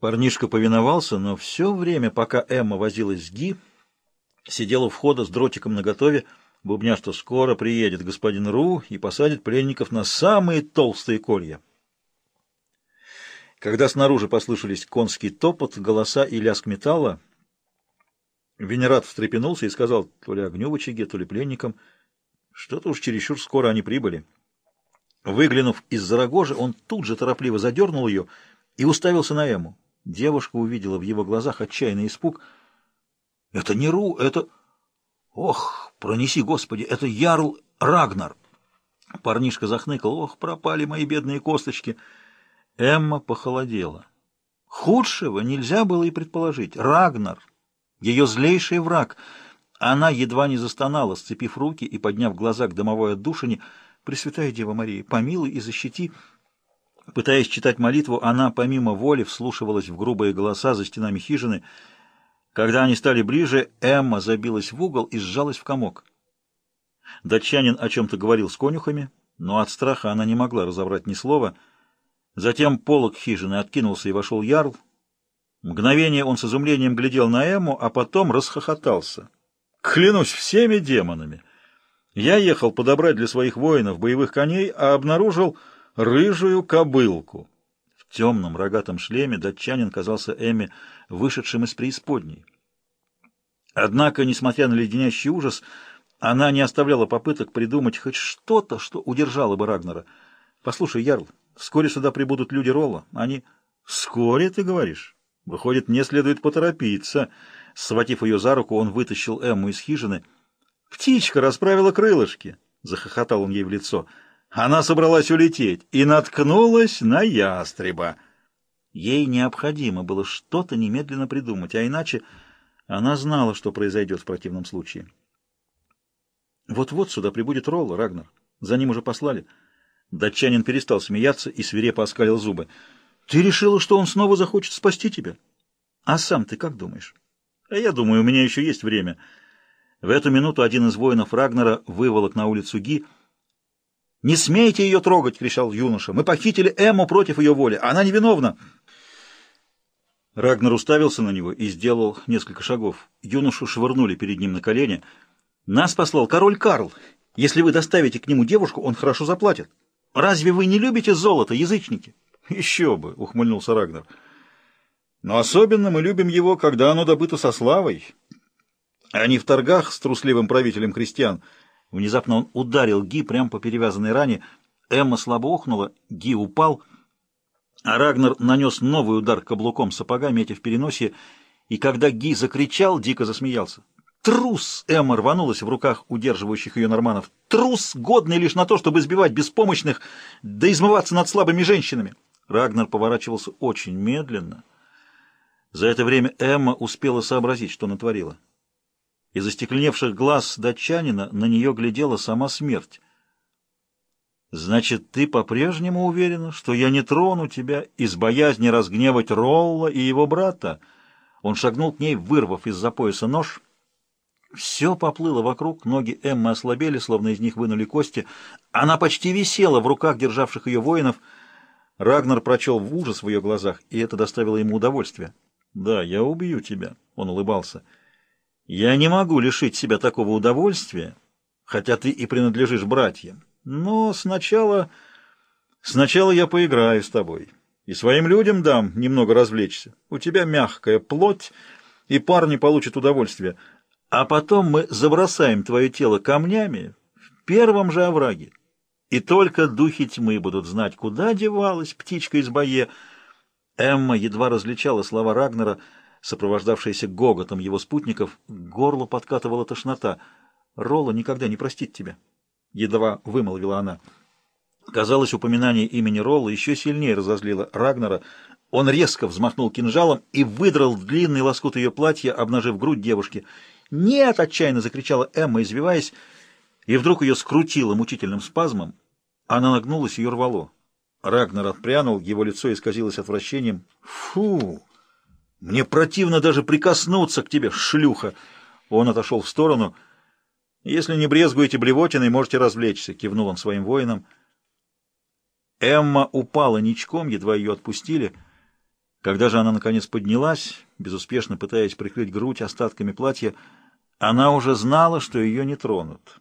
Парнишка повиновался, но все время, пока Эмма возилась с Ги, сидела у входа с дротиком наготове, бубня, что скоро приедет господин Ру и посадит пленников на самые толстые колья. Когда снаружи послышались конский топот, голоса и лязг металла, Венерат встрепенулся и сказал, то ли огню в очаге, то ли пленникам, что-то уж чересчур скоро они прибыли. Выглянув из-за рогожи, он тут же торопливо задернул ее и уставился на Эму. Девушка увидела в его глазах отчаянный испуг. «Это не Ру, это... Ох, пронеси, Господи, это Ярл Рагнар!» Парнишка захныкал. «Ох, пропали мои бедные косточки!» Эмма похолодела. Худшего нельзя было и предположить. Рагнар, ее злейший враг. Она едва не застонала, сцепив руки и подняв глаза к домовой отдушине. «Пресвятая Дева Мария, помилуй и защити!» Пытаясь читать молитву, она помимо воли вслушивалась в грубые голоса за стенами хижины. Когда они стали ближе, Эмма забилась в угол и сжалась в комок. Датчанин о чем-то говорил с конюхами, но от страха она не могла разобрать ни слова. Затем полог хижины откинулся и вошел ярл. Мгновение он с изумлением глядел на Эмму, а потом расхохотался. «Клянусь всеми демонами! Я ехал подобрать для своих воинов боевых коней, а обнаружил рыжую кобылку. В темном рогатом шлеме датчанин казался Эми вышедшим из преисподней. Однако, несмотря на леденящий ужас, она не оставляла попыток придумать хоть что-то, что удержало бы Рагнара. «Послушай, Ярл, вскоре сюда прибудут люди Ролла. Они...» «Вскоре, ты говоришь? Выходит, мне следует поторопиться». Схватив ее за руку, он вытащил Эмму из хижины. «Птичка расправила крылышки!» — захохотал он ей в лицо — она собралась улететь и наткнулась на ястреба. Ей необходимо было что-то немедленно придумать, а иначе она знала, что произойдет в противном случае. Вот-вот сюда прибудет Ролл, Рагнар. За ним уже послали. Датчанин перестал смеяться и свирепо оскалил зубы. Ты решила, что он снова захочет спасти тебя? А сам ты как думаешь? А я думаю, у меня еще есть время. В эту минуту один из воинов Рагнара выволок на улицу Ги — «Не смейте ее трогать!» — кричал юноша. «Мы похитили Эмму против ее воли. Она невиновна!» Рагнар уставился на него и сделал несколько шагов. Юношу швырнули перед ним на колени. «Нас послал король Карл. Если вы доставите к нему девушку, он хорошо заплатит. Разве вы не любите золото, язычники?» «Еще бы!» — ухмыльнулся Рагнар. «Но особенно мы любим его, когда оно добыто со славой, а не в торгах с трусливым правителем христиан». Внезапно он ударил Ги прямо по перевязанной ране. Эмма слабо охнула, Ги упал, а Рагнар нанес новый удар каблуком сапога, метя в переносе, и когда Ги закричал, дико засмеялся. Трус! Эмма рванулась в руках удерживающих ее норманов. Трус, годный лишь на то, чтобы избивать беспомощных, да измываться над слабыми женщинами. Рагнар поворачивался очень медленно. За это время Эмма успела сообразить, что натворила. Из остекленевших глаз датчанина на нее глядела сама смерть. «Значит, ты по-прежнему уверена, что я не трону тебя из боязни разгневать Ролла и его брата?» Он шагнул к ней, вырвав из-за пояса нож. Все поплыло вокруг, ноги Эммы ослабели, словно из них вынули кости. Она почти висела в руках державших ее воинов. Рагнар прочел в ужас в ее глазах, и это доставило ему удовольствие. «Да, я убью тебя», — он улыбался. Я не могу лишить себя такого удовольствия, хотя ты и принадлежишь братьям. Но сначала... Сначала я поиграю с тобой и своим людям дам немного развлечься. У тебя мягкая плоть, и парни получат удовольствие. А потом мы забросаем твое тело камнями в первом же овраге. И только духи тьмы будут знать, куда девалась птичка из бое. Эмма едва различала слова Рагнера — сопровождавшаяся гоготом его спутников, горло подкатывала тошнота. «Ролла никогда не простит тебя», — едва вымолвила она. Казалось, упоминание имени Ролла еще сильнее разозлило Рагнара. Он резко взмахнул кинжалом и выдрал длинный лоскут ее платья, обнажив грудь девушки. «Нет!» — отчаянно закричала Эмма, извиваясь, и вдруг ее скрутило мучительным спазмом. Она нагнулась, ее рвало. Рагнар отпрянул, его лицо исказилось отвращением. «Фу!» Мне противно даже прикоснуться к тебе, шлюха!» Он отошел в сторону. «Если не брезгуете блевотиной, можете развлечься», — кивнул он своим воинам. Эмма упала ничком, едва ее отпустили. Когда же она наконец поднялась, безуспешно пытаясь прикрыть грудь остатками платья, она уже знала, что ее не тронут.